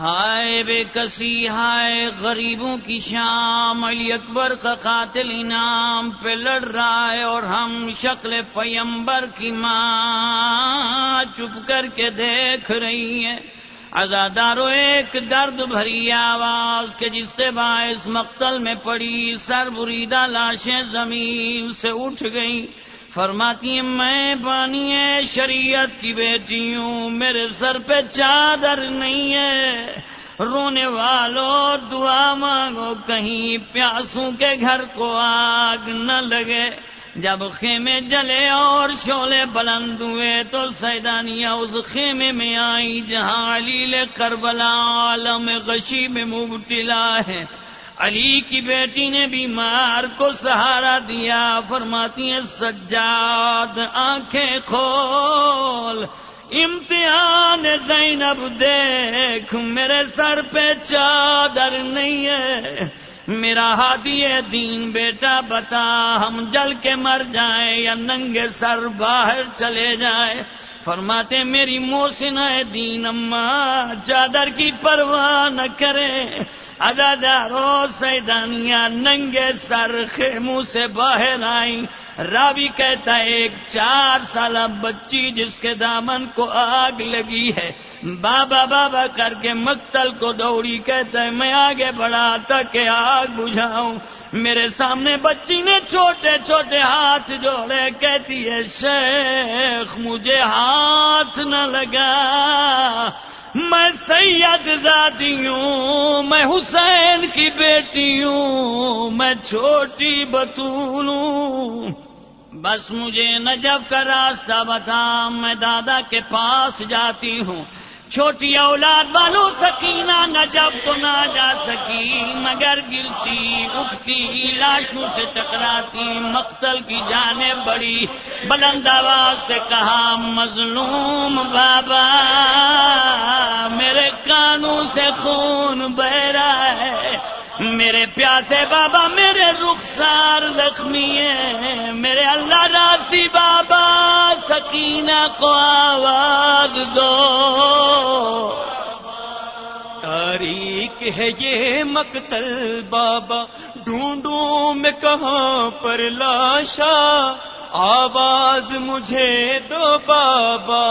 ہائے بے کسی، ہائے غریبوں کی شام، علی اکبر کا قاتل انعام پہ لڑ رہا ہے اور ہم شکل پیمبر کی ماں چپ کر کے دیکھ رہی ہیں۔ ازادارو ایک درد بھری آواز کے جس سے باعث مقتل میں پڑی سر بریدہ لاشیں زمین سے اٹھ گئی فرماتی میں بانی ہے، شریعت کی بیٹی ہوں، میرے سر پہ چادر نہیں ہے۔ رونے والوں، دعا مانگو، کہیں پیاسوں کے گھر کو آگ نہ لگے۔ جب خیمے جلے اور شولے بلند ہوئے، تو سیدانیہ اس خیمے میں آئی، جہاں علیل کربلا عالم غشی میں مبتلا ہے۔ علی کی بیٹی نے بیمار کو سہارا دیا، فرماتی ہیں، سجاد، آنکھیں کھول، امتحان زینب دیکھ، میرے سر پہ چادر نہیں ہے۔ میرا ہادی دین بیٹا، بتا ہم جل کے مر جائیں یا ننگے سر باہر چلے جائیں۔ فرماتے میری موسن دین اما چادر کی پرواہ نہ کریں ادادارو سیدانیاں ننگے سر خیموں سے باہر آئی رابی کہتا ہے، ایک چار سالہ بچی جس کے دامن کو آگ لگی ہے۔ بابا بابا کر کے مقتل کو دوڑی، کہتا ہے، میں آگے بڑھا تک آگ بجھاؤں۔ میرے سامنے بچی نے چھوٹے چھوٹے ہاتھ جوڑے، کہتی ہے، شیخ، مجھے ہاتھ نہ لگا۔ میں سید زادی ہوں، میں حسین کی بیٹی ہوں، میں چھوٹی بطول ہوں۔ بس مجھے نجب کا راستہ بتا، میں دادا کے پاس جاتی ہوں۔ چھوٹی اولاد والوں سکینہ نجب تو نہ جا سکی، مگر گرتی، اٹھتی، لاشوں سے ٹکراتی، مقتل کی جانے بڑی، بلند آواز سے کہا، مظلوم بابا، میرے کانوں سے خون بہ رہا ہے۔ میرے پیاسے بابا، میرے رخسار زخمی ہے میرے اللہ راسی بابا سکینہ کو آواز دو۔ تاریخ ہے یہ مقتل بابا، ڈھونڈوں میں کہاں پر لاشا۔ آواز مجھے دو بابا۔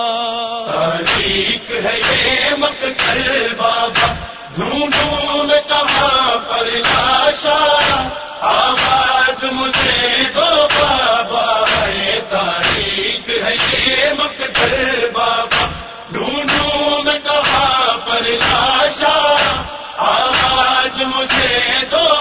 تاریخ ہے یہ مقتل بابا، ڈھونڈوں میں کہاں پر لاشا۔ آواز مجھے مجھے دو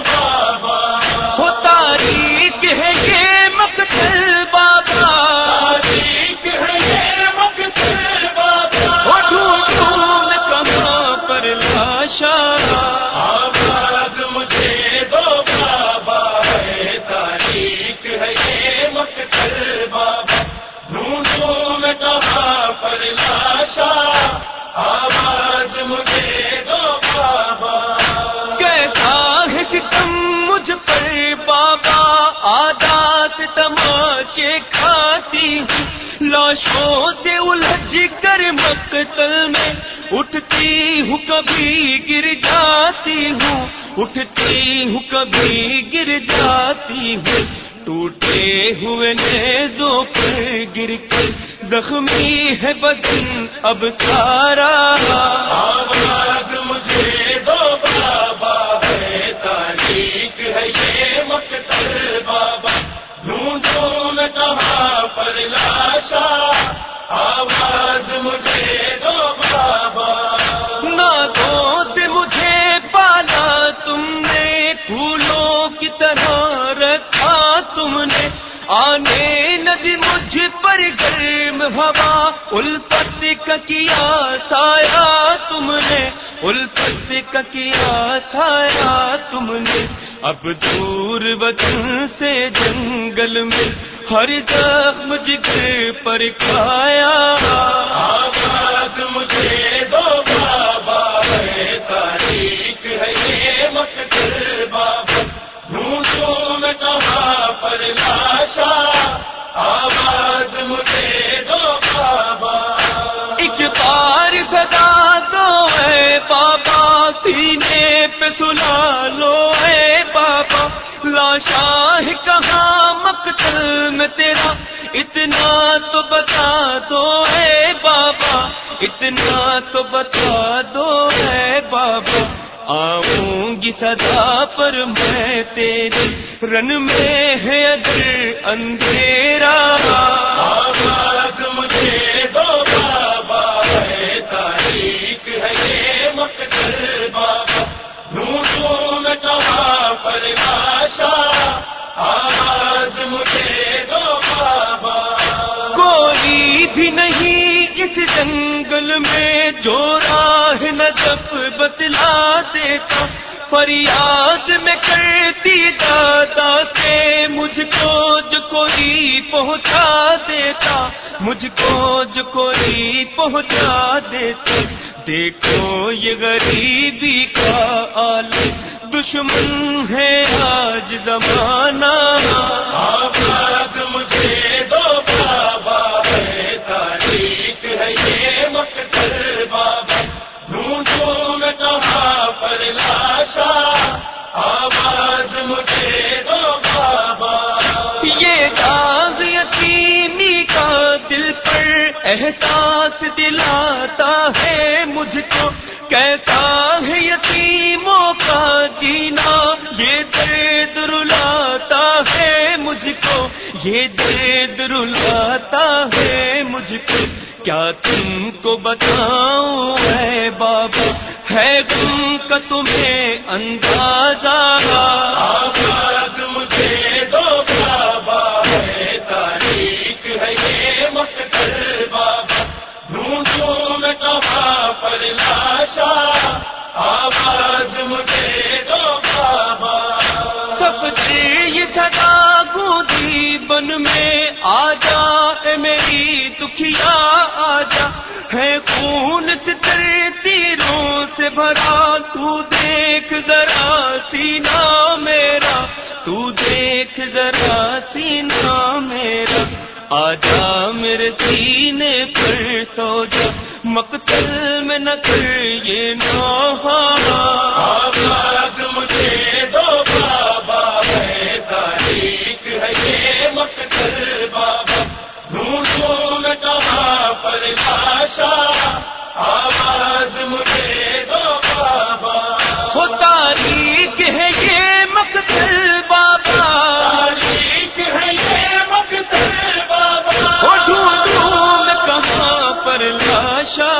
ستم مجھ پر بابا آدات تماچے کھاتی ہوں۔ لاشوں سے الجھ کر مقتل میں اٹھتی ہوں، کبھی گر جاتی ہوں۔ اٹھتی ہوں، کبھی گر جاتی ہوں۔ ٹوٹے ہوئے نیزوں پر گر کر زخمی ہے بدن، اب سارا پر آواز مجھے دو بابا۔ ناتوں سے مجھے پالا، تم نے پھولوں کی طرح رکھا۔ تم نے آنے ندی مجھ پر گرم ہوا، الفت کا کیا سایا تم نے الفت کا کیا سایا تم نے اب دور وطن سے جنگل میں ہر زخم جگر پر کھایا۔ آواز مجھے دو بابا ہے تاریخ ہے یہ مقتل بابا۔ ڈھونڈوں میں کہاں پر لاشا آواز مجھے دو بابا۔ ایک بار صدا دو بابا سینے پہ سلا لو اے۔ بابا کہاں مقتل میں تیرا؟ اتنا تو بتا دو اے بابا، اتنا تو بتا دو اے بابا۔ آؤں گی صدا پر میں تیری رن میں ہے اجر اندھیرا۔ آواز مجھے نہیں اس جنگل میں جو راہ نجف بتلا دیتا، فریاد میں کرتی دادا سے مجھ کو جو کوئی پہنچا دیتا، مجھ کو جو کوئی پہنچا دیتا۔ دیکھو یہ غریبی کا عالم، دشمن ہے آج زمانہ۔ مجھے دو بابا۔ یہ داغ یتیمی کا دل پر احساس دلاتا ہے مجھ کو۔ کیسا ہے یتیموں کا جینا، یہ درد رلاتا ہے مجھ کو۔ یہ درد رلاتا ہے مجھ کو۔ کیا تم کو بتاؤں اے بابا؟ ہے غم کا تمہیں اندازہ مجھے دو بابا ہے تاریخ ہے یہ مقتل بابا۔ ڈھونڈوں میں کہاں پر لاشا آواز مجھے دو بابا۔ سب سے یہ سدا گودی بن میں آ جا اے میری دکھیا آ جا ہے خون سے تیروں سے بھرا۔ دیکھ ذرا سینا میرا، تو دیکھ ذرا سینا میرا۔ آ جا میرے سینے پر سو جا مقتل میں نہ کر یہ نوحہ۔ پر لاشا۔